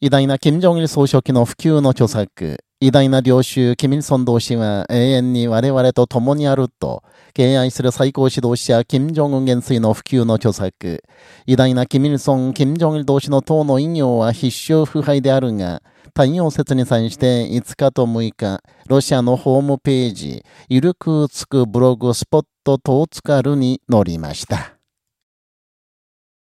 偉大な金正日総書記の普及の著作、偉大な領袖、金日成同士は永遠に我々と共にあると、敬愛する最高指導者、金正恩元帥の普及の著作、偉大な金日成、金正日同士の党の引用は必勝腐敗であるが、太陽説に際して5日と6日、ロシアのホームページ、ゆるくつくブログスポットトーツカルに載りました。